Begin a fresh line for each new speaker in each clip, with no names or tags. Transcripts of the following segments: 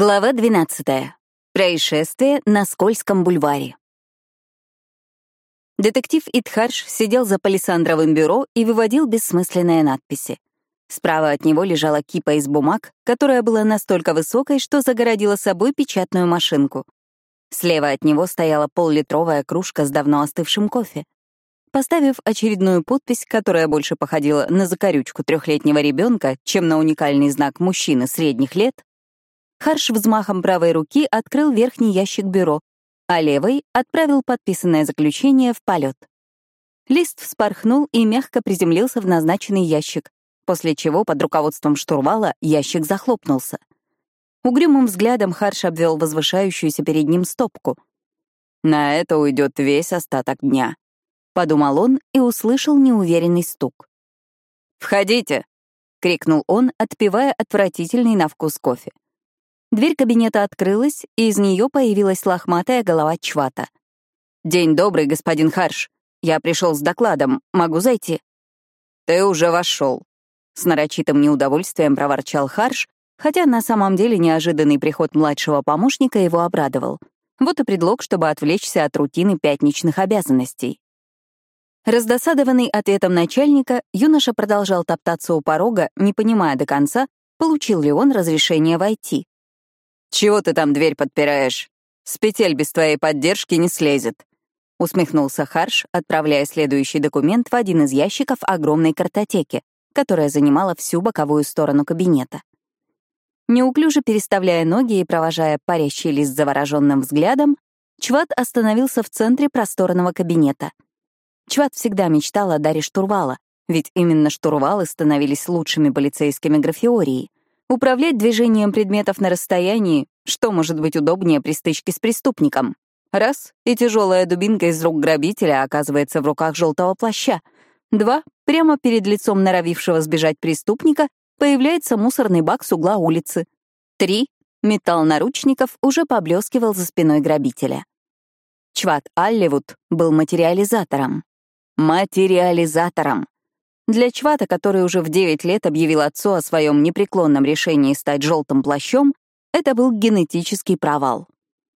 Глава 12. Происшествие на Скользком бульваре. Детектив Итхарш сидел за палисандровым бюро и выводил бессмысленные надписи. Справа от него лежала кипа из бумаг, которая была настолько высокой, что загородила собой печатную машинку. Слева от него стояла поллитровая кружка с давно остывшим кофе. Поставив очередную подпись, которая больше походила на закорючку трехлетнего ребенка, чем на уникальный знак мужчины средних лет, Харш взмахом правой руки открыл верхний ящик бюро, а левой отправил подписанное заключение в полет. Лист вспорхнул и мягко приземлился в назначенный ящик, после чего под руководством штурвала ящик захлопнулся. Угрюмым взглядом Харш обвел возвышающуюся перед ним стопку. «На это уйдет весь остаток дня», — подумал он и услышал неуверенный стук. «Входите!» — крикнул он, отпивая отвратительный на вкус кофе. Дверь кабинета открылась, и из нее появилась лохматая голова Чвата. «День добрый, господин Харш. Я пришел с докладом. Могу зайти?» «Ты уже вошел», — с нарочитым неудовольствием проворчал Харш, хотя на самом деле неожиданный приход младшего помощника его обрадовал. Вот и предлог, чтобы отвлечься от рутины пятничных обязанностей. Раздосадованный ответом начальника, юноша продолжал топтаться у порога, не понимая до конца, получил ли он разрешение войти. «Чего ты там дверь подпираешь? С петель без твоей поддержки не слезет», — усмехнулся Харш, отправляя следующий документ в один из ящиков огромной картотеки, которая занимала всю боковую сторону кабинета. Неуклюже переставляя ноги и провожая парящий лист завороженным взглядом, Чват остановился в центре просторного кабинета. Чват всегда мечтал о даре штурвала, ведь именно штурвалы становились лучшими полицейскими графиории. Управлять движением предметов на расстоянии, что может быть удобнее при стычке с преступником? Раз, и тяжелая дубинка из рук грабителя оказывается в руках желтого плаща. Два, прямо перед лицом норовившего сбежать преступника появляется мусорный бак с угла улицы. Три, металл наручников уже поблескивал за спиной грабителя. Чват Алливуд был материализатором. Материализатором. Для Чвата, который уже в 9 лет объявил отцу о своем непреклонном решении стать желтым плащом, это был генетический провал.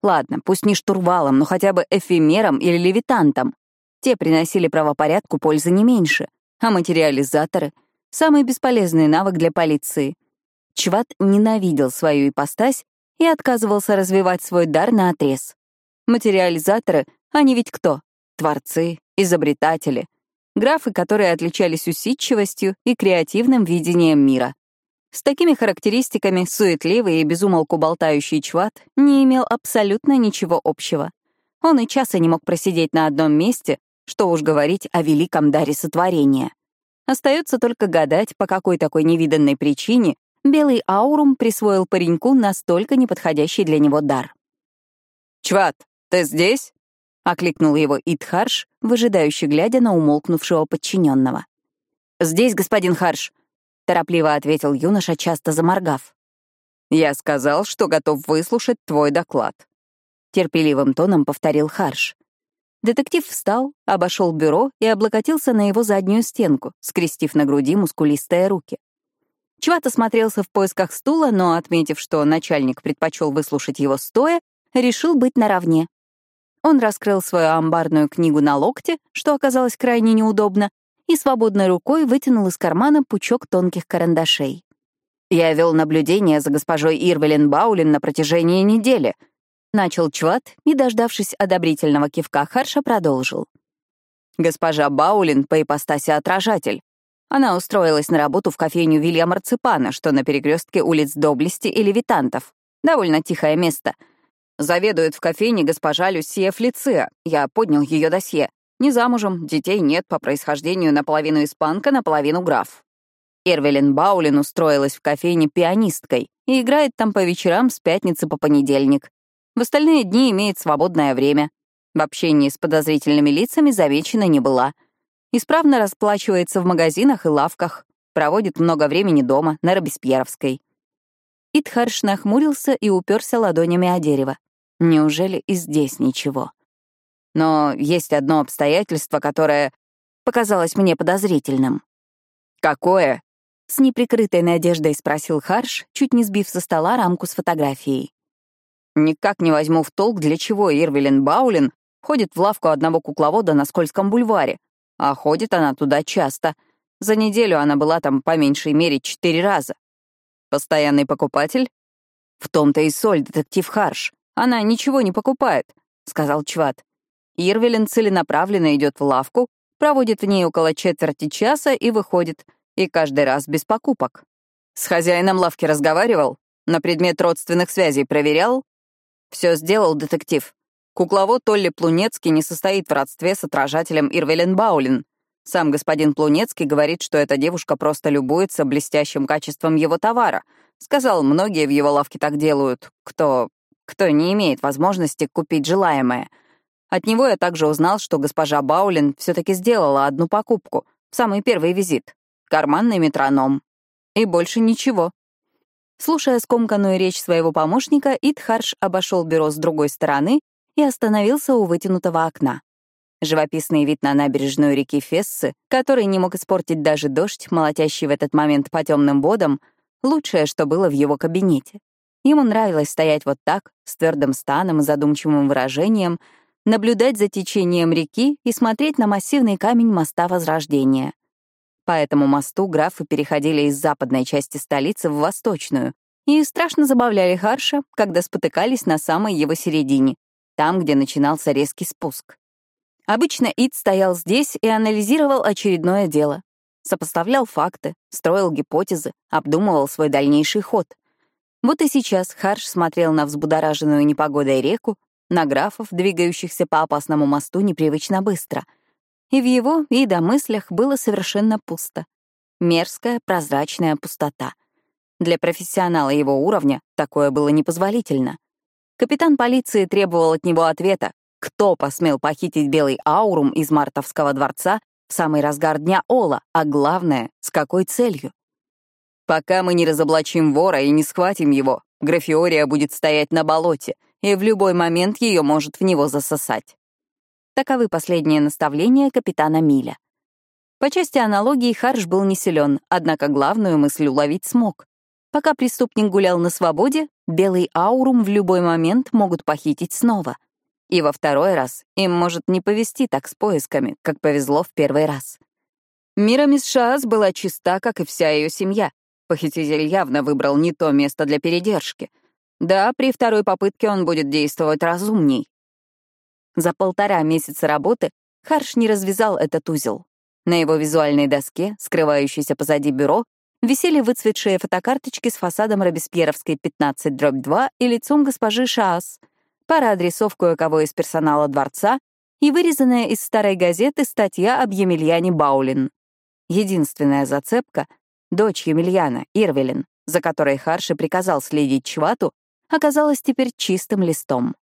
Ладно, пусть не штурвалом, но хотя бы эфемером или левитантом. Те приносили правопорядку пользы не меньше. А материализаторы — самый бесполезный навык для полиции. Чват ненавидел свою ипостась и отказывался развивать свой дар на отрез. Материализаторы, они ведь кто? Творцы, изобретатели, графы, которые отличались усидчивостью и креативным видением мира. С такими характеристиками суетливый и безумолку болтающий чват не имел абсолютно ничего общего. Он и часа не мог просидеть на одном месте, что уж говорить о великом даре сотворения. Остается только гадать, по какой такой невиданной причине белый аурум присвоил пареньку настолько неподходящий для него дар. «Чват, ты здесь?» — окликнул его Итхарш, выжидающий глядя на умолкнувшего подчиненного. «Здесь, господин Харш», — торопливо ответил юноша, часто заморгав. «Я сказал, что готов выслушать твой доклад», — терпеливым тоном повторил Харш. Детектив встал, обошел бюро и облокотился на его заднюю стенку, скрестив на груди мускулистые руки. Чват осмотрелся в поисках стула, но, отметив, что начальник предпочел выслушать его стоя, решил быть наравне. Он раскрыл свою амбарную книгу на локте, что оказалось крайне неудобно, и свободной рукой вытянул из кармана пучок тонких карандашей. «Я вел наблюдение за госпожой Ирвелин Баулин на протяжении недели», начал Чват и, дождавшись одобрительного кивка Харша, продолжил. «Госпожа Баулин по ипостаси отражатель. Она устроилась на работу в кофейню Вилья Марципана, что на перекрестке улиц Доблести и Левитантов. Довольно тихое место — Заведует в кофейне госпожа Люсия Флиция. Я поднял ее досье. Не замужем, детей нет, по происхождению наполовину испанка, наполовину граф. Эрвелин Баулин устроилась в кофейне пианисткой и играет там по вечерам с пятницы по понедельник. В остальные дни имеет свободное время. В общении с подозрительными лицами замечена не была. Исправно расплачивается в магазинах и лавках. Проводит много времени дома, на Робеспьеровской. Итхарш нахмурился и уперся ладонями о дерево. Неужели и здесь ничего? Но есть одно обстоятельство, которое показалось мне подозрительным. «Какое?» — С неприкрытой надеждой спросил Харш, чуть не сбив со стола рамку с фотографией.
«Никак не возьму в толк, для чего Ирвелин Баулин ходит в лавку одного кукловода на Скользком бульваре. А ходит она туда часто. За неделю она была там по меньшей мере четыре раза. Постоянный покупатель? В том-то и соль, детектив Харш. Она ничего не покупает, — сказал Чват. Ирвелин целенаправленно идет в лавку, проводит в ней около четверти часа и выходит — и каждый раз без покупок. С хозяином лавки разговаривал, на предмет родственных связей проверял. Все сделал детектив. Кукловод Толли Плунецкий не состоит в родстве с отражателем Ирвелен Баулин. Сам господин Плунецкий говорит, что эта девушка просто любуется блестящим качеством его товара. Сказал, многие в его лавке так делают, кто... кто не имеет возможности купить желаемое. От него я также узнал, что госпожа Баулин все таки сделала одну покупку самый первый визит карманный метроном. И больше ничего.
Слушая скомканную речь своего помощника, Итхарш обошел бюро с другой стороны и остановился у вытянутого окна. Живописный вид на набережную реки Фессы, который не мог испортить даже дождь, молотящий в этот момент по темным водам, лучшее, что было в его кабинете. Ему нравилось стоять вот так, с твердым станом и задумчивым выражением, наблюдать за течением реки и смотреть на массивный камень моста Возрождения. По этому мосту графы переходили из западной части столицы в восточную и страшно забавляли Харша, когда спотыкались на самой его середине, там, где начинался резкий спуск. Обычно Ид стоял здесь и анализировал очередное дело. Сопоставлял факты, строил гипотезы, обдумывал свой дальнейший ход. Вот и сейчас Харш смотрел на взбудораженную непогодой реку, на графов, двигающихся по опасному мосту непривычно быстро — и в его и мыслях было совершенно пусто. Мерзкая, прозрачная пустота. Для профессионала его уровня такое было непозволительно. Капитан полиции требовал от него ответа, кто посмел похитить белый аурум из Мартовского дворца в самый разгар дня Ола, а главное, с какой целью. Пока мы не разоблачим вора и не схватим его, Графиория будет стоять на болоте, и в любой момент ее может в него засосать. Таковы последние наставления капитана Миля. По части аналогии Харш был не силен, однако главную мысль уловить смог. Пока преступник гулял на свободе, белый аурум в любой момент могут похитить снова. И во второй раз им может не повезти так с поисками, как повезло в первый раз. Мира мисс Шаас была чиста, как и вся ее семья. Похититель явно выбрал не то место для передержки. Да, при второй попытке он будет действовать разумней. За полтора месяца работы Харш не развязал этот узел. На его визуальной доске, скрывающейся позади бюро, висели выцветшие фотокарточки с фасадом Робеспьеровской 15-2 и лицом госпожи Шаас, пара адресов кое-кого из персонала дворца и вырезанная из старой газеты статья об Емельяне Баулин. Единственная зацепка — дочь Емельяна, Ирвелин, за которой Харши приказал следить Чвату, оказалась теперь чистым листом.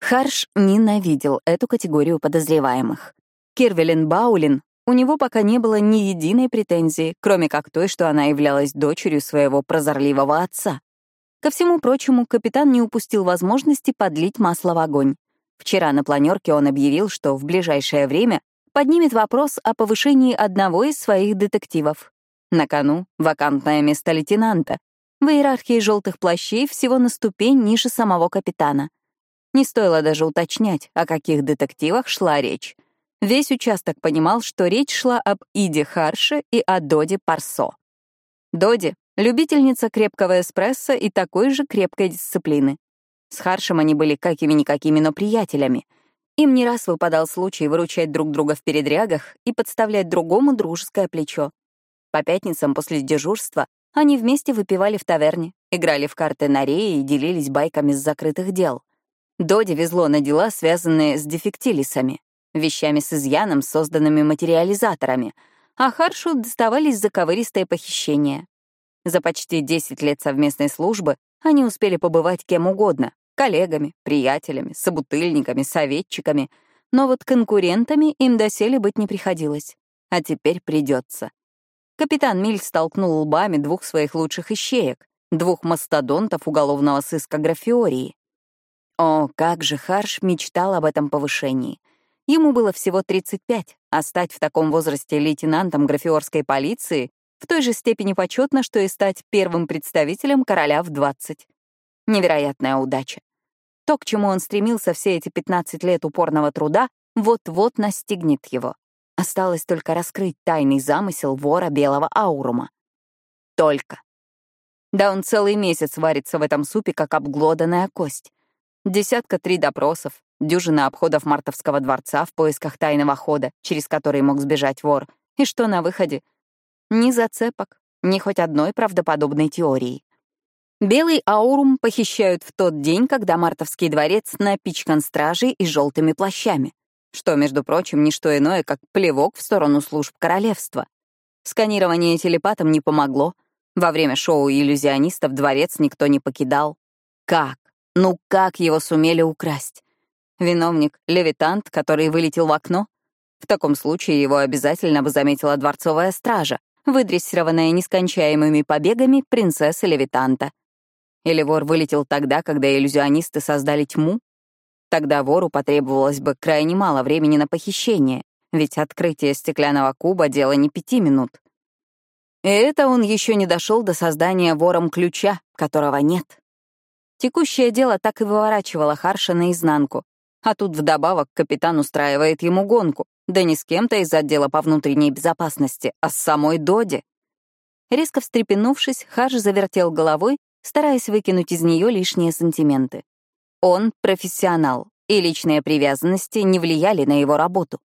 Харш ненавидел эту категорию подозреваемых. Кирвелин Баулин, у него пока не было ни единой претензии, кроме как той, что она являлась дочерью своего прозорливого отца. Ко всему прочему, капитан не упустил возможности подлить масло в огонь. Вчера на планерке он объявил, что в ближайшее время поднимет вопрос о повышении одного из своих детективов. На кону — вакантное место лейтенанта. В иерархии желтых плащей всего на ступень ниже самого капитана. Не стоило даже уточнять, о каких детективах шла речь. Весь участок понимал, что речь шла об Иде Харше и о Доде Парсо. Доди — любительница крепкого эспрессо и такой же крепкой дисциплины. С Харшем они были какими-никакими, но приятелями. Им не раз выпадал случай выручать друг друга в передрягах и подставлять другому дружеское плечо. По пятницам после дежурства они вместе выпивали в таверне, играли в карты на рее и делились байками с закрытых дел. Доди везло на дела, связанные с дефектилисами, вещами с изъяном, созданными материализаторами, а Харшу доставались заковыристые похищения. За почти 10 лет совместной службы они успели побывать кем угодно — коллегами, приятелями, собутыльниками, советчиками, но вот конкурентами им доселе быть не приходилось. А теперь придется. Капитан Миль столкнул лбами двух своих лучших ищеек, двух мастодонтов уголовного сыска Графиории. О, как же Харш мечтал об этом повышении. Ему было всего 35, а стать в таком возрасте лейтенантом графиорской полиции в той же степени почетно, что и стать первым представителем короля в 20. Невероятная удача. То, к чему он стремился все эти 15 лет упорного труда, вот-вот настигнет его. Осталось только раскрыть тайный замысел вора белого аурума. Только. Да он целый месяц варится в этом супе, как обглоданная кость. Десятка три допросов, дюжина обходов Мартовского дворца в поисках тайного хода, через который мог сбежать вор. И что на выходе? Ни зацепок, ни хоть одной правдоподобной теории. Белый аурум похищают в тот день, когда Мартовский дворец напичкан стражей и желтыми плащами, что, между прочим, не что иное, как плевок в сторону служб королевства. Сканирование телепатом не помогло. Во время шоу иллюзионистов дворец никто не покидал. Как? Ну как его сумели украсть? Виновник — левитант, который вылетел в окно? В таком случае его обязательно бы заметила дворцовая стража, выдрессированная нескончаемыми побегами принцессы левитанта. Или вор вылетел тогда, когда иллюзионисты создали тьму? Тогда вору потребовалось бы крайне мало времени на похищение, ведь открытие стеклянного куба — дело не пяти минут. И это он еще не дошел до создания вором ключа, которого нет. Текущее дело так и выворачивало Харша наизнанку, а тут вдобавок капитан устраивает ему гонку, да не с кем-то из отдела по внутренней безопасности, а с самой Доди. Резко встрепенувшись, Харш завертел головой стараясь выкинуть из нее лишние сантименты. Он — профессионал, и личные привязанности не влияли на его работу.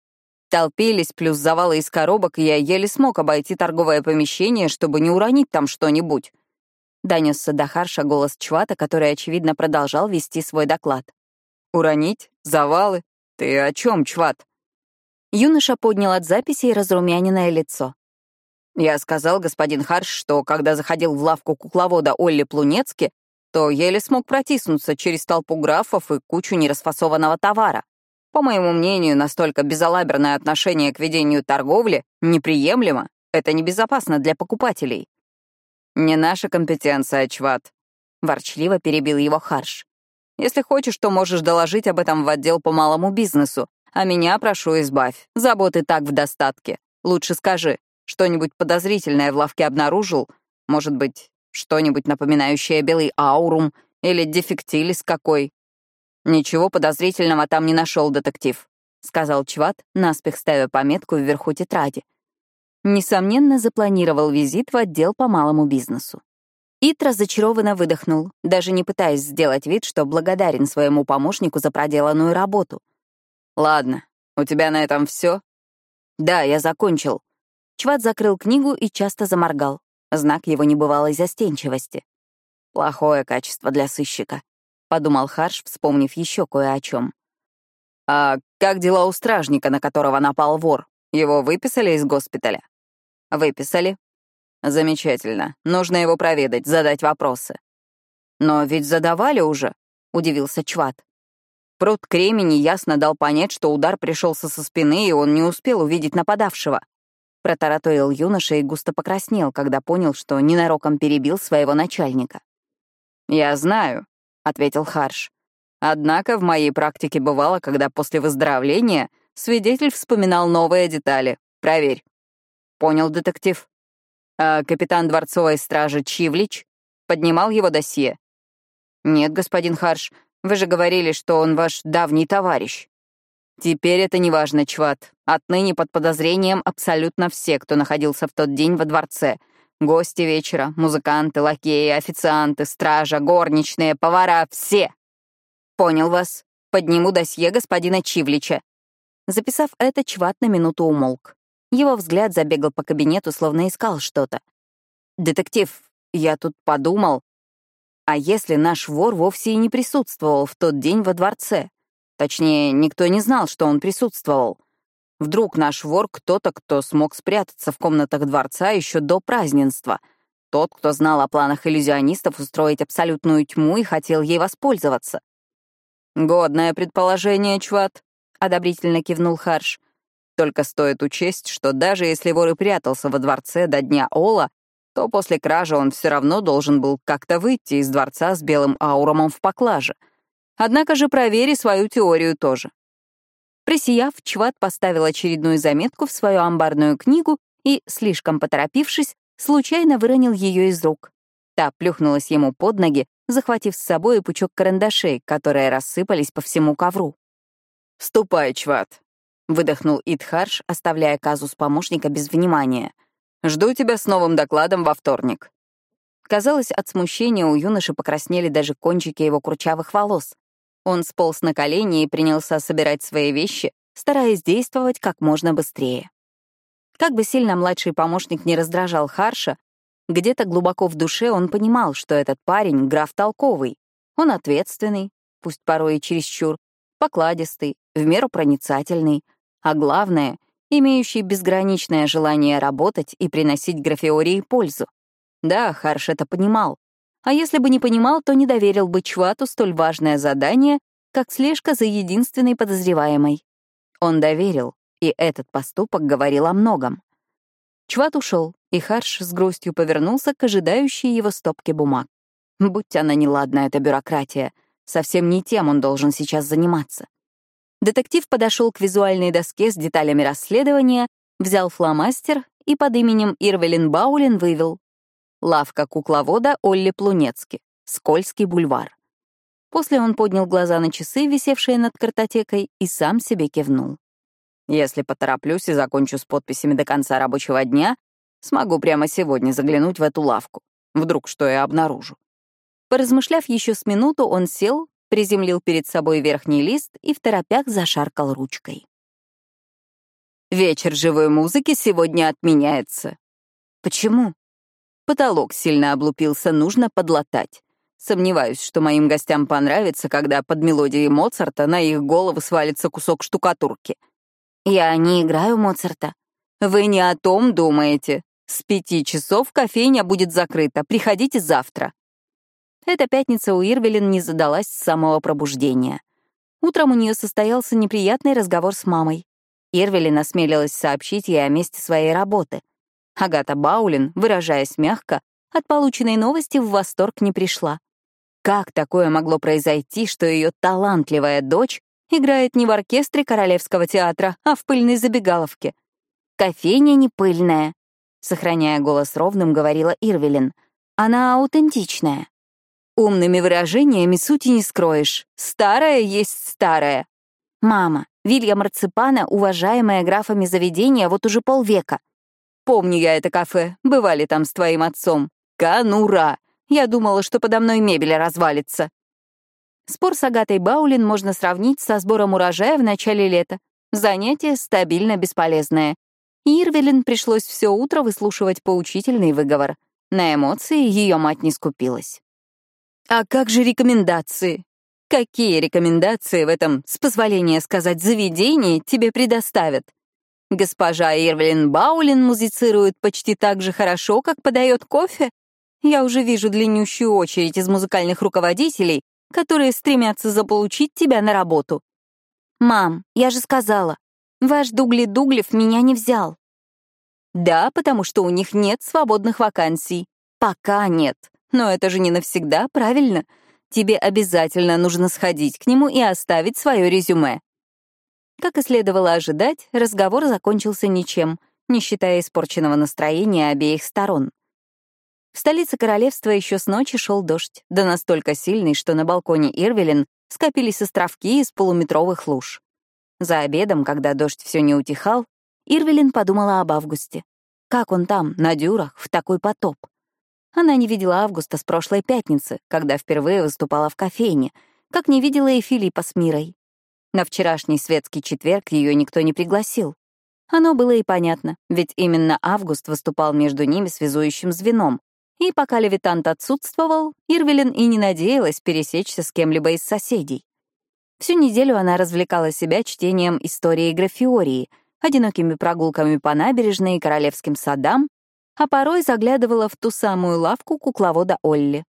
Толпились плюс завалы из коробок, и я еле смог обойти торговое помещение, чтобы не уронить там что-нибудь. Донесся до Харша голос Чвата, который, очевидно, продолжал вести свой доклад. «Уронить? Завалы? Ты о чем, Чват?» Юноша поднял от записи разрумяненное лицо. Я сказал, господин Харш, что когда заходил в лавку кукловода Олли Плунецки, то еле смог протиснуться через толпу графов и кучу нерасфасованного товара. По моему мнению, настолько безалаберное отношение к ведению торговли неприемлемо, это небезопасно для покупателей. «Не наша компетенция, Чват», — ворчливо перебил его Харш. «Если хочешь, то можешь доложить об этом в отдел по малому бизнесу, а меня, прошу, избавь. Заботы так в достатке. Лучше скажи, что-нибудь подозрительное в лавке обнаружил? Может быть, что-нибудь напоминающее белый аурум или дефектилис какой? Ничего подозрительного там не нашел детектив, сказал Чват, наспех ставя пометку вверху тетради. Несомненно, запланировал визит в отдел по малому бизнесу. Ит разочарованно выдохнул, даже не пытаясь сделать вид, что благодарен своему помощнику за проделанную работу. «Ладно, у тебя на этом все? «Да, я закончил», Чват закрыл книгу и часто заморгал. Знак его небывалой застенчивости. «Плохое качество для сыщика», — подумал Харш, вспомнив еще кое о чем. «А как дела у стражника, на которого напал вор? Его выписали из госпиталя?» «Выписали». «Замечательно. Нужно его проведать, задать вопросы». «Но ведь задавали уже», — удивился Чват. Пруд Кремени ясно дал понять, что удар пришелся со спины, и он не успел увидеть нападавшего. Протараторил юноша и густо покраснел, когда понял, что ненароком перебил своего начальника. «Я знаю», — ответил Харш. «Однако в моей практике бывало, когда после выздоровления свидетель вспоминал новые детали. Проверь». «Понял, детектив». «А капитан дворцовой стражи Чивлич поднимал его досье?» «Нет, господин Харш, вы же говорили, что он ваш давний товарищ». Теперь это не важно, Чват. Отныне под подозрением абсолютно все, кто находился в тот день во дворце. Гости вечера, музыканты, лакеи, официанты, стража, горничные, повара — все. Понял вас. Подниму досье господина Чивлича. Записав это, Чват на минуту умолк. Его взгляд забегал по кабинету, словно искал что-то. «Детектив, я тут подумал, а если наш вор вовсе и не присутствовал в тот день во дворце? Точнее, никто не знал, что он присутствовал. Вдруг наш вор кто-то, кто смог спрятаться в комнатах дворца еще до празднества. Тот, кто знал о планах иллюзионистов устроить абсолютную тьму и хотел ей воспользоваться. «Годное предположение, Чват», — одобрительно кивнул Харш. «Только стоит учесть, что даже если вор и прятался во дворце до дня Ола, то после кражи он все равно должен был как-то выйти из дворца с белым аурумом в поклаже — Однако же провери свою теорию тоже. Присияв, Чват поставил очередную заметку в свою амбарную книгу и, слишком поторопившись, случайно выронил ее из рук. Та плюхнулась ему под ноги, захватив с собой пучок карандашей, которые рассыпались по всему ковру.
«Ступай, чват», — выдохнул
Итхарш, оставляя казус помощника без внимания.
«Жду тебя с новым докладом во вторник».
Казалось, от смущения у юноши покраснели даже кончики его курчавых волос. Он сполз на колени и принялся собирать свои вещи, стараясь действовать как можно быстрее. Как бы сильно младший помощник не раздражал Харша, где-то глубоко в душе он понимал, что этот парень — граф толковый. Он ответственный, пусть порой и чересчур, покладистый, в меру проницательный, а главное — имеющий безграничное желание работать и приносить графеории пользу. Да, Харш это понимал. А если бы не понимал, то не доверил бы Чвату столь важное задание, как слежка за единственной подозреваемой. Он доверил, и этот поступок говорил о многом. Чват ушел, и Харш с грустью повернулся к ожидающей его стопке бумаг. Будь она неладна, эта бюрократия. Совсем не тем он должен сейчас заниматься. Детектив подошел к визуальной доске с деталями расследования, взял фломастер и под именем Ирвелин Баулин вывел «Лавка кукловода Олли Плунецки, Скользкий бульвар». После он поднял глаза на часы, висевшие над картотекой, и сам себе кивнул.
Если потороплюсь и закончу с подписями до конца рабочего дня, смогу прямо сегодня заглянуть в эту лавку. Вдруг что я обнаружу.
Поразмышляв еще с минуту, он сел, приземлил перед собой верхний лист и в торопях зашаркал ручкой.
«Вечер живой музыки сегодня отменяется».
«Почему?»
Потолок сильно облупился, нужно подлатать. Сомневаюсь, что моим гостям понравится, когда под мелодией Моцарта на их головы свалится кусок штукатурки.
Я не играю Моцарта.
Вы не о том думаете. С пяти часов кофейня будет закрыта. Приходите завтра.
Эта пятница у Ирвелин не задалась с самого пробуждения. Утром у нее состоялся неприятный разговор с мамой. Ирвелин осмелилась сообщить ей о месте своей работы. Агата Баулин, выражаясь мягко, от полученной новости в восторг не пришла. Как такое могло произойти, что ее талантливая дочь Играет не в оркестре Королевского театра, а в пыльной забегаловке. «Кофейня не пыльная», — сохраняя голос ровным, говорила Ирвелин. «Она аутентичная». «Умными выражениями сути не скроешь. Старая есть старая». «Мама, Вилья Марципана — уважаемое графами заведение вот уже полвека. Помню я это кафе, бывали там с твоим отцом. Канура! Я думала, что подо мной мебель развалится. Спор с Агатой Баулин можно сравнить со сбором урожая в начале лета. Занятие стабильно бесполезное. Ирвелин пришлось все утро выслушивать поучительный выговор. На эмоции ее мать не скупилась. «А как же рекомендации? Какие рекомендации в этом, с позволения сказать, заведении тебе предоставят? Госпожа Ирвелин Баулин музицирует почти так же хорошо, как подает кофе? Я уже вижу длиннющую очередь из музыкальных руководителей, которые стремятся заполучить тебя на работу. Мам, я же сказала, ваш Дугли Дуглев меня не взял. Да, потому что у них нет свободных вакансий. Пока нет. Но это же не навсегда, правильно? Тебе обязательно нужно сходить к нему и оставить свое резюме. Как и следовало ожидать, разговор закончился ничем, не считая испорченного настроения обеих сторон. В столице королевства еще с ночи шел дождь, да настолько сильный, что на балконе Ирвелин скопились островки из полуметровых луж. За обедом, когда дождь все не утихал, Ирвелин подумала об Августе. Как он там, на дюрах, в такой потоп? Она не видела Августа с прошлой пятницы, когда впервые выступала в кофейне, как не видела и Филиппа с Мирой. На вчерашний светский четверг ее никто не пригласил. Оно было и понятно, ведь именно Август выступал между ними связующим звеном, и пока левитант отсутствовал, Ирвелин и не надеялась пересечься с кем-либо из соседей. Всю неделю она развлекала себя чтением истории графиории, одинокими прогулками по набережной и королевским садам, а порой заглядывала в ту самую лавку кукловода Олли.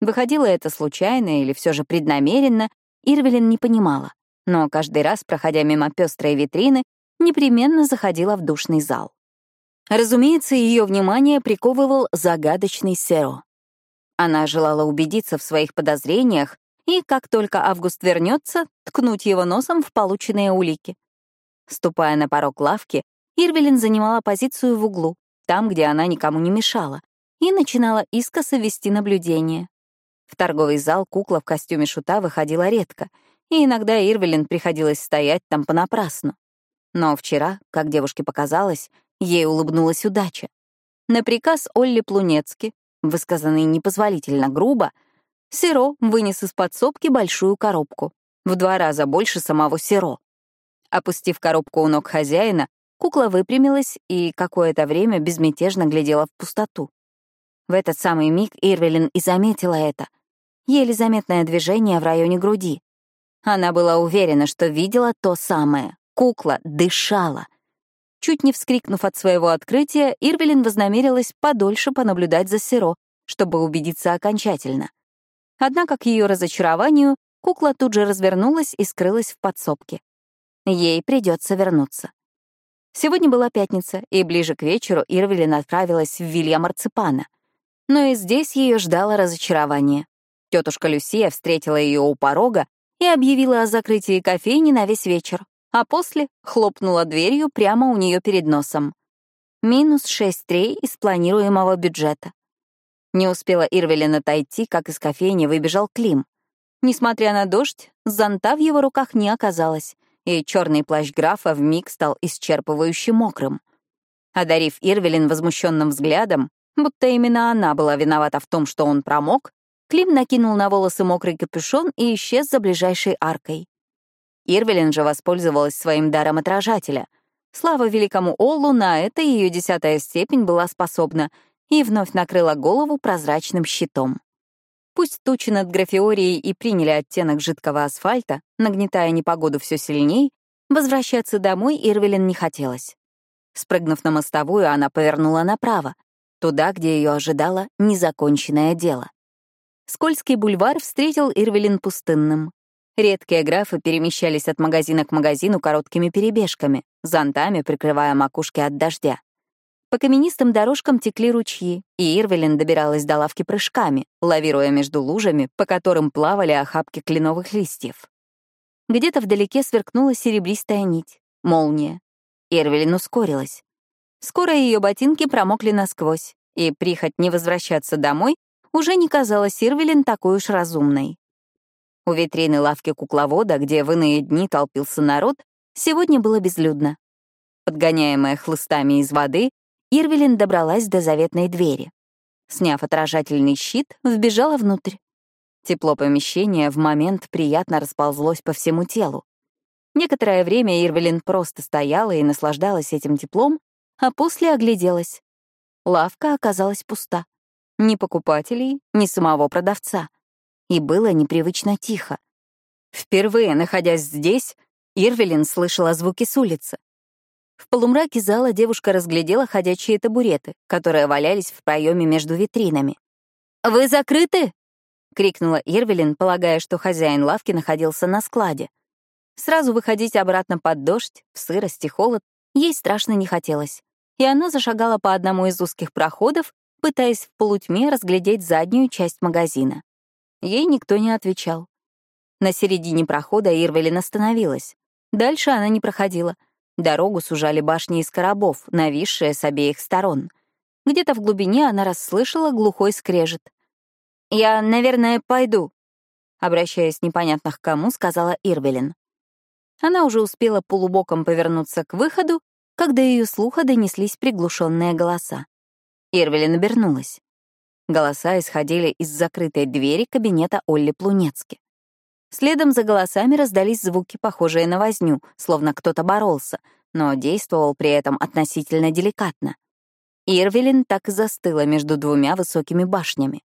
Выходило это случайно или все же преднамеренно, Ирвелин не понимала, но каждый раз, проходя мимо пестрой витрины, непременно заходила в душный зал. Разумеется, ее внимание приковывал загадочный Серо. Она желала убедиться в своих подозрениях и, как только Август вернется, ткнуть его носом в полученные улики. Ступая на порог лавки, Ирвелин занимала позицию в углу, там, где она никому не мешала, и начинала искоса вести наблюдение. В торговый зал кукла в костюме шута выходила редко, и иногда Ирвелин приходилось стоять там понапрасну. Но вчера, как девушке показалось, ей улыбнулась удача. На приказ Олли Плунецки, высказанный непозволительно грубо, Сиро вынес из подсобки большую коробку, в два раза больше самого Сиро. Опустив коробку у ног хозяина, кукла выпрямилась и какое-то время безмятежно глядела в пустоту. В этот самый миг Ирвелин и заметила это. Еле заметное движение в районе груди. Она была уверена, что видела то самое. Кукла дышала. Чуть не вскрикнув от своего открытия, Ирвелин вознамерилась подольше понаблюдать за Сиро, чтобы убедиться окончательно. Однако к ее разочарованию кукла тут же развернулась и скрылась в подсобке. Ей придется вернуться. Сегодня была пятница, и ближе к вечеру Ирвелин отправилась в Вилья Марципана. Но и здесь ее ждало разочарование. Тетушка Люсия встретила ее у порога и объявила о закрытии кофейни на весь вечер, а после хлопнула дверью прямо у нее перед носом. Минус шесть трей из планируемого бюджета. Не успела Ирвелин отойти, как из кофейни выбежал Клим. Несмотря на дождь, зонта в его руках не оказалось, и черный плащ графа вмиг стал исчерпывающе мокрым. Одарив Ирвелин возмущенным взглядом, будто именно она была виновата в том, что он промок, Клим накинул на волосы мокрый капюшон и исчез за ближайшей аркой. Ирвелин же воспользовалась своим даром отражателя. Слава великому Оллу, на это ее десятая степень была способна и вновь накрыла голову прозрачным щитом. Пусть тучи над Графиорией и приняли оттенок жидкого асфальта, нагнетая непогоду все сильней, возвращаться домой Ирвелин не хотелось. Спрыгнув на мостовую, она повернула направо, туда, где ее ожидало незаконченное дело. Скользкий бульвар встретил Ирвелин пустынным. Редкие графы перемещались от магазина к магазину короткими перебежками, зонтами прикрывая макушки от дождя. По каменистым дорожкам текли ручьи, и Ирвелин добиралась до лавки прыжками, лавируя между лужами, по которым плавали охапки кленовых листьев. Где-то вдалеке сверкнула серебристая нить, молния. Ирвелин ускорилась. Скоро ее ботинки промокли насквозь, и прихоть не возвращаться домой уже не казалась Сирвелин такой уж разумной. У витрины лавки кукловода, где в иные дни толпился народ, сегодня было безлюдно. Подгоняемая хлыстами из воды, Ирвелин добралась до заветной двери. Сняв отражательный щит, вбежала внутрь. Тепло помещения в момент приятно расползлось по всему телу. Некоторое время Ирвелин просто стояла и наслаждалась этим теплом, а после огляделась. Лавка оказалась пуста. Ни покупателей, ни самого продавца. И было непривычно тихо. Впервые, находясь здесь, Ирвелин слышала звуки с улицы. В полумраке зала девушка разглядела ходячие табуреты, которые валялись в проеме между витринами. «Вы закрыты?» — крикнула Ирвелин, полагая, что хозяин лавки находился на складе. Сразу выходить обратно под дождь, в сырость и холод, ей страшно не хотелось, и она зашагала по одному из узких проходов, пытаясь в полутьме разглядеть заднюю часть магазина. Ей никто не отвечал. На середине прохода Ирвелин остановилась. Дальше она не проходила. Дорогу сужали башни из коробов, нависшие с обеих сторон. Где-то в глубине она расслышала глухой скрежет. «Я, наверное, пойду», — обращаясь непонятно к кому, сказала Ирвелин. Она уже успела полубоком повернуться к выходу, когда ее слуха донеслись приглушенные голоса. Ирвелин обернулась. Голоса исходили из закрытой двери кабинета Олли Плунецки. Следом за голосами раздались звуки, похожие на возню, словно кто-то боролся, но действовал при этом относительно деликатно. Ирвелин так и застыла между двумя высокими башнями.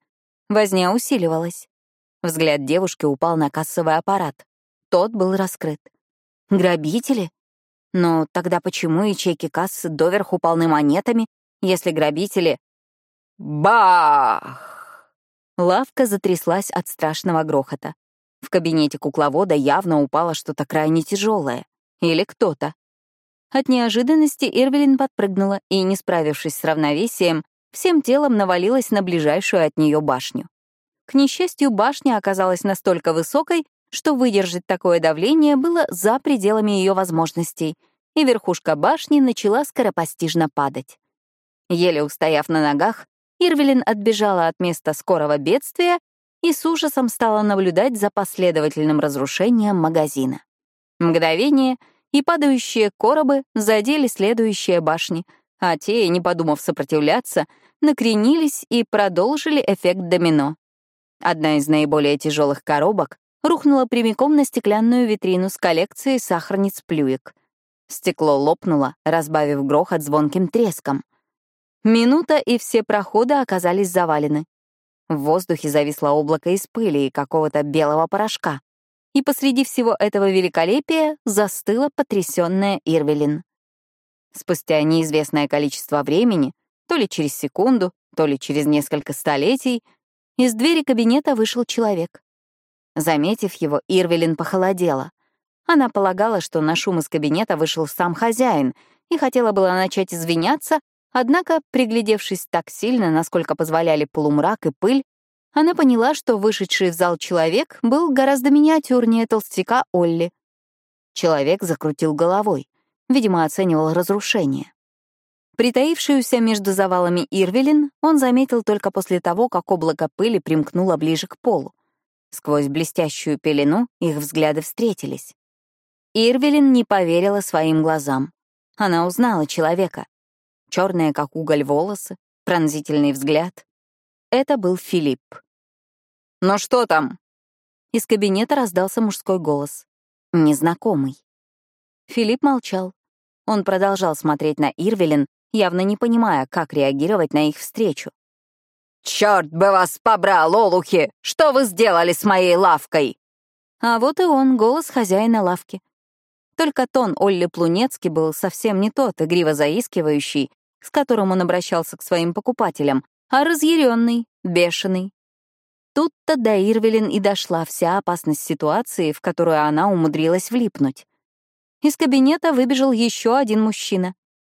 Возня усиливалась. Взгляд девушки упал на кассовый аппарат. Тот был раскрыт. Грабители? Но тогда почему ячейки кассы доверху полны монетами, если грабители... Бах! Лавка затряслась от страшного грохота. В кабинете кукловода явно упало что-то крайне тяжелое. Или кто-то. От неожиданности Ирвелин подпрыгнула и, не справившись с равновесием, всем телом навалилась на ближайшую от нее башню. К несчастью, башня оказалась настолько высокой, что выдержать такое давление было за пределами ее возможностей, и верхушка башни начала скоропостижно падать. Еле устояв на ногах, Ирвелин отбежала от места скорого бедствия и с ужасом стала наблюдать за последовательным разрушением магазина. Мгновение, и падающие коробы задели следующие башни, а те, не подумав сопротивляться, накренились и продолжили эффект домино. Одна из наиболее тяжелых коробок рухнула прямиком на стеклянную витрину с коллекцией сахарниц плюек. Стекло лопнуло, разбавив грохот звонким треском. Минута, и все проходы оказались завалены. В воздухе зависло облако из пыли и какого-то белого порошка. И посреди всего этого великолепия застыла потрясённая Ирвелин. Спустя неизвестное количество времени, то ли через секунду, то ли через несколько столетий, из двери кабинета вышел человек. Заметив его, Ирвелин похолодела. Она полагала, что на шум из кабинета вышел сам хозяин, и хотела было начать извиняться, однако, приглядевшись так сильно, насколько позволяли полумрак и пыль, она поняла, что вышедший в зал человек был гораздо миниатюрнее толстяка Олли. Человек закрутил головой, видимо, оценивал разрушение. Притаившуюся между завалами Ирвелин он заметил только после того, как облако пыли примкнуло ближе к полу. Сквозь блестящую пелену их взгляды встретились. Ирвелин не поверила своим глазам. Она узнала человека. Черные, как уголь, волосы, пронзительный взгляд. Это был Филипп. «Ну что там?» Из кабинета раздался мужской голос. Незнакомый. Филипп молчал. Он продолжал смотреть на Ирвелин, явно не понимая, как реагировать на их встречу. «Черт бы вас побрал, олухи! Что вы сделали с моей лавкой?» А вот и он, голос хозяина лавки. Только тон Олли Плунецкий был совсем не тот, игриво заискивающий, с которым он обращался к своим покупателям, а разъяренный, бешеный. Тут-то до Ирвелин и дошла вся опасность ситуации, в которую она умудрилась влипнуть. Из кабинета выбежал еще один мужчина.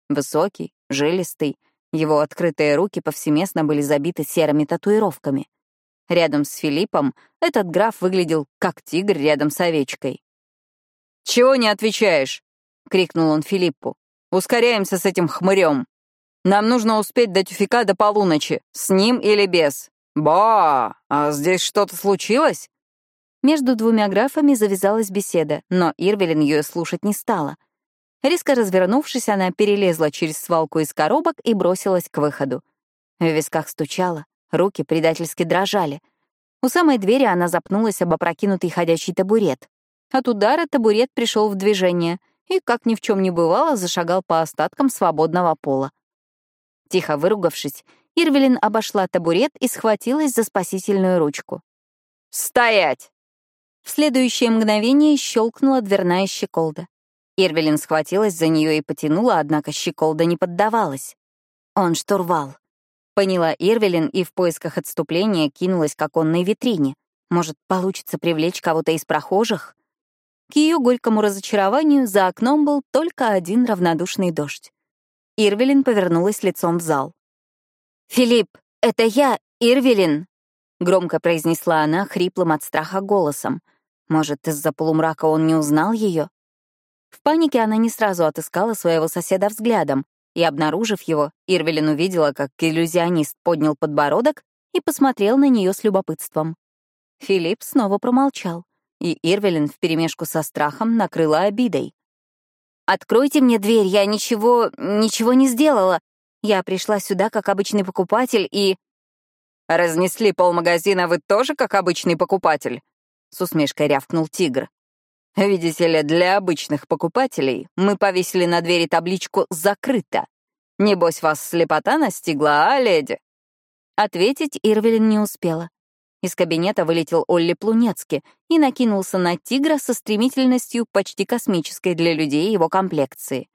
Высокий, жилистый, его открытые руки повсеместно были забиты серыми татуировками. Рядом с Филиппом этот граф выглядел как тигр рядом с овечкой. «Чего не отвечаешь?» — крикнул он Филиппу. «Ускоряемся с этим хмырем. Нам нужно успеть до тюфика до полуночи, с ним или без. Ба, а здесь что-то случилось?» Между двумя графами завязалась беседа, но Ирвелин ее слушать не стала. Резко развернувшись, она перелезла через свалку из коробок и бросилась к выходу. В висках стучала, руки предательски дрожали. У самой двери она запнулась об опрокинутый ходячий табурет. От удара табурет пришел в движение и, как ни в чем не бывало, зашагал по остаткам свободного пола. Тихо выругавшись, Ирвелин обошла табурет и схватилась за спасительную ручку. «Стоять!» В следующее мгновение щелкнула дверная щеколда. Ирвелин схватилась за нее и потянула, однако щеколда не поддавалась. Он штурвал. Поняла Ирвелин и в поисках отступления кинулась к оконной витрине. Может, получится привлечь кого-то из прохожих? К ее горькому разочарованию за окном был только один равнодушный дождь. Ирвелин повернулась лицом в зал. «Филипп, это я, Ирвелин!» — громко произнесла она хриплым от страха голосом. Может, из-за полумрака он не узнал ее? В панике она не сразу отыскала своего соседа взглядом, и, обнаружив его, Ирвелин увидела, как иллюзионист поднял подбородок и посмотрел на нее с любопытством. Филипп снова промолчал и Ирвелин вперемешку со страхом накрыла обидой. «Откройте мне дверь, я ничего, ничего не сделала. Я пришла сюда как обычный покупатель и...» «Разнесли полмагазина вы тоже как обычный покупатель?» — с усмешкой рявкнул тигр. «Видите ли, для обычных покупателей мы повесили на двери табличку «Закрыто». Небось, вас слепота настигла, а, леди?» Ответить Ирвелин не успела. Из кабинета вылетел Олли Плунецки и накинулся на тигра со стремительностью почти космической для людей его комплекции.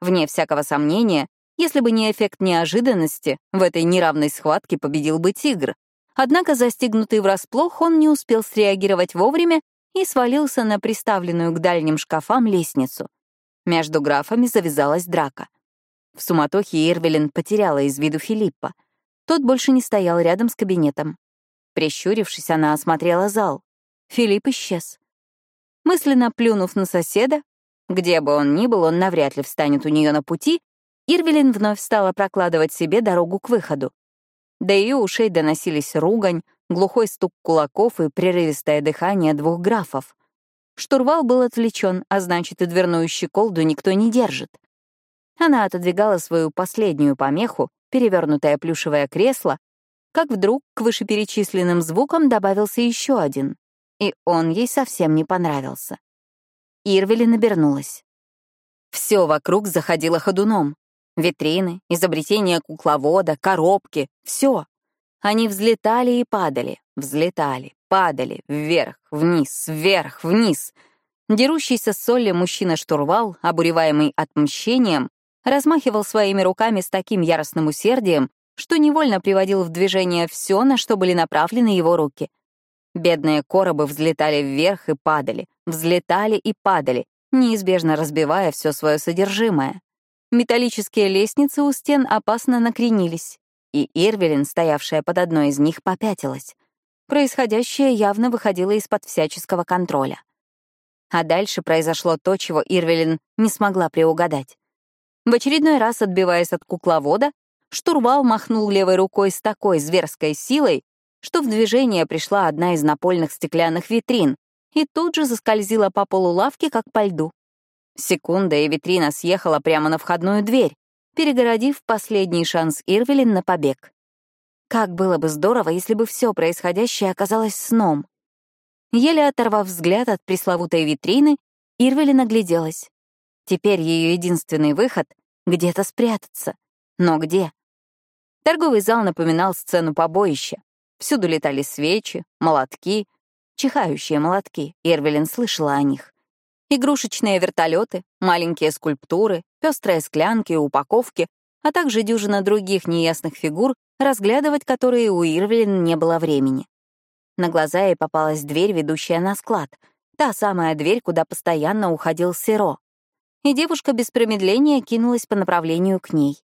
Вне всякого сомнения, если бы не эффект неожиданности, в этой неравной схватке победил бы тигр. Однако, застигнутый врасплох, он не успел среагировать вовремя и свалился на приставленную к дальним шкафам лестницу. Между графами завязалась драка. В суматохе Ирвелин потеряла из виду Филиппа. Тот больше не стоял рядом с кабинетом. Прищурившись, она осмотрела зал. Филипп исчез. Мысленно плюнув на соседа, где бы он ни был, он навряд ли встанет у нее на пути, Ирвелин вновь стала прокладывать себе дорогу к выходу. До ее ушей доносились ругань, глухой стук кулаков и прерывистое дыхание двух графов. Штурвал был отвлечен, а значит, и дверную щеколду никто не держит. Она отодвигала свою последнюю помеху, перевернутое плюшевое кресло, как вдруг к вышеперечисленным звукам добавился еще один, и он ей совсем не понравился. Ирвели набернулась. Все вокруг заходило ходуном. Витрины, изобретения кукловода, коробки — все. Они взлетали и падали, взлетали, падали, вверх, вниз, вверх, вниз. Дерущийся с Солли мужчина-штурвал, обуреваемый отмщением, размахивал своими руками с таким яростным усердием, что невольно приводил в движение все, на что были направлены его руки. Бедные коробы взлетали вверх и падали, взлетали и падали, неизбежно разбивая все свое содержимое. Металлические лестницы у стен опасно накренились, и Ирвелин, стоявшая под одной из них, попятилась. Происходящее явно выходило из-под всяческого контроля. А дальше произошло то, чего Ирвелин не смогла приугадать. В очередной раз, отбиваясь от кукловода, штурвал махнул левой рукой с такой зверской силой, что в движение пришла одна из напольных стеклянных витрин и тут же заскользила по полу лавки, как по льду. Секунда, и витрина съехала прямо на входную дверь, перегородив последний шанс Ирвелин на побег. Как было бы здорово, если бы все происходящее оказалось сном. Еле оторвав взгляд от пресловутой витрины, Ирвелин огляделась. Теперь ее единственный выход — где-то спрятаться. Но где? Торговый зал напоминал сцену побоища. Всюду летали свечи, молотки, чихающие молотки, Ирвелин слышала о них. Игрушечные вертолеты, маленькие скульптуры, пестрые склянки и упаковки, а также дюжина других неясных фигур, разглядывать которые у Ирвелин не было времени. На глаза ей попалась дверь, ведущая на склад, та самая дверь, куда постоянно уходил Серо. И девушка без промедления кинулась по направлению к ней.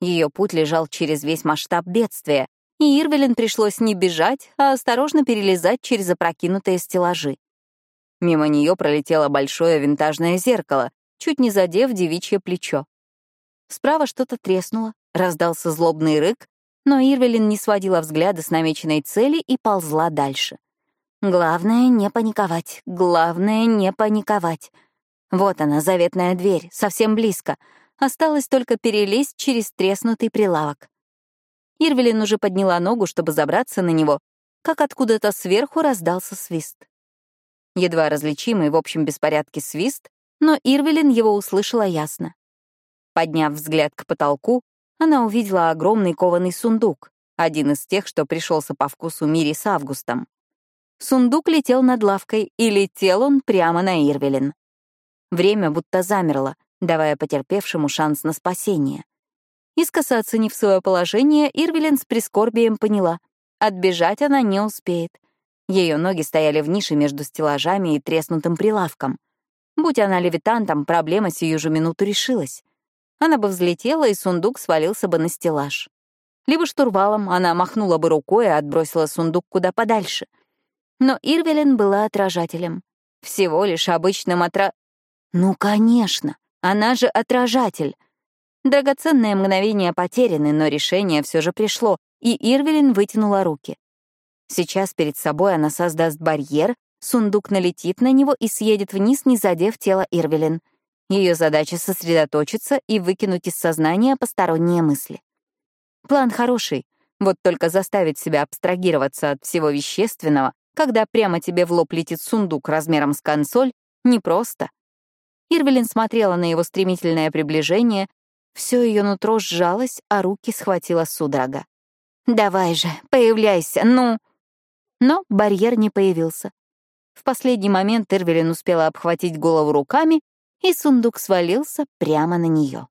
Ее путь лежал через весь масштаб бедствия, и Ирвелин пришлось не бежать, а осторожно перелезать через опрокинутые стеллажи. Мимо нее пролетело большое винтажное зеркало, чуть не задев девичье плечо. Справа что-то треснуло, раздался злобный рык, но Ирвелин не сводила взгляда с намеченной цели и ползла дальше. Главное — не паниковать, главное — не паниковать. Вот она, заветная дверь, совсем близко. Осталось только перелезть через треснутый прилавок. Ирвелин уже подняла ногу, чтобы забраться на него, как откуда-то сверху раздался свист едва различимый в общем беспорядке свист, но Ирвелин его услышала ясно. Подняв взгляд к потолку, она увидела огромный кованый сундук, один из тех, что пришелся по вкусу Мире с Августом. Сундук летел над лавкой, и летел он прямо на Ирвелин. Время будто замерло, давая потерпевшему шанс на спасение. Искоса оценив свое положение, Ирвелин с прискорбием поняла — отбежать она не успеет. Ее ноги стояли в нише между стеллажами и треснутым прилавком. Будь она левитантом, проблема сию же минуту решилась. Она бы взлетела, и сундук свалился бы на стеллаж. Либо штурвалом она махнула бы рукой и отбросила сундук куда подальше. Но Ирвелин была отражателем. Всего лишь обычным отра... Ну, конечно, она же отражатель. Драгоценные мгновения потеряны, но решение все же пришло, и Ирвелин вытянула руки. Сейчас перед собой она создаст барьер, сундук налетит на него и съедет вниз, не задев тело Ирвелин. Ее задача — сосредоточиться и выкинуть из сознания посторонние мысли. План хороший, вот только заставить себя абстрагироваться от всего вещественного, когда прямо тебе в лоб летит сундук размером с консоль, непросто. Ирвелин смотрела на его стремительное приближение, все ее нутро сжалось, а руки схватила судорога. «Давай же, появляйся, ну!» Но барьер не появился. В последний момент Эрвелин успела обхватить голову руками, и сундук свалился прямо на нее.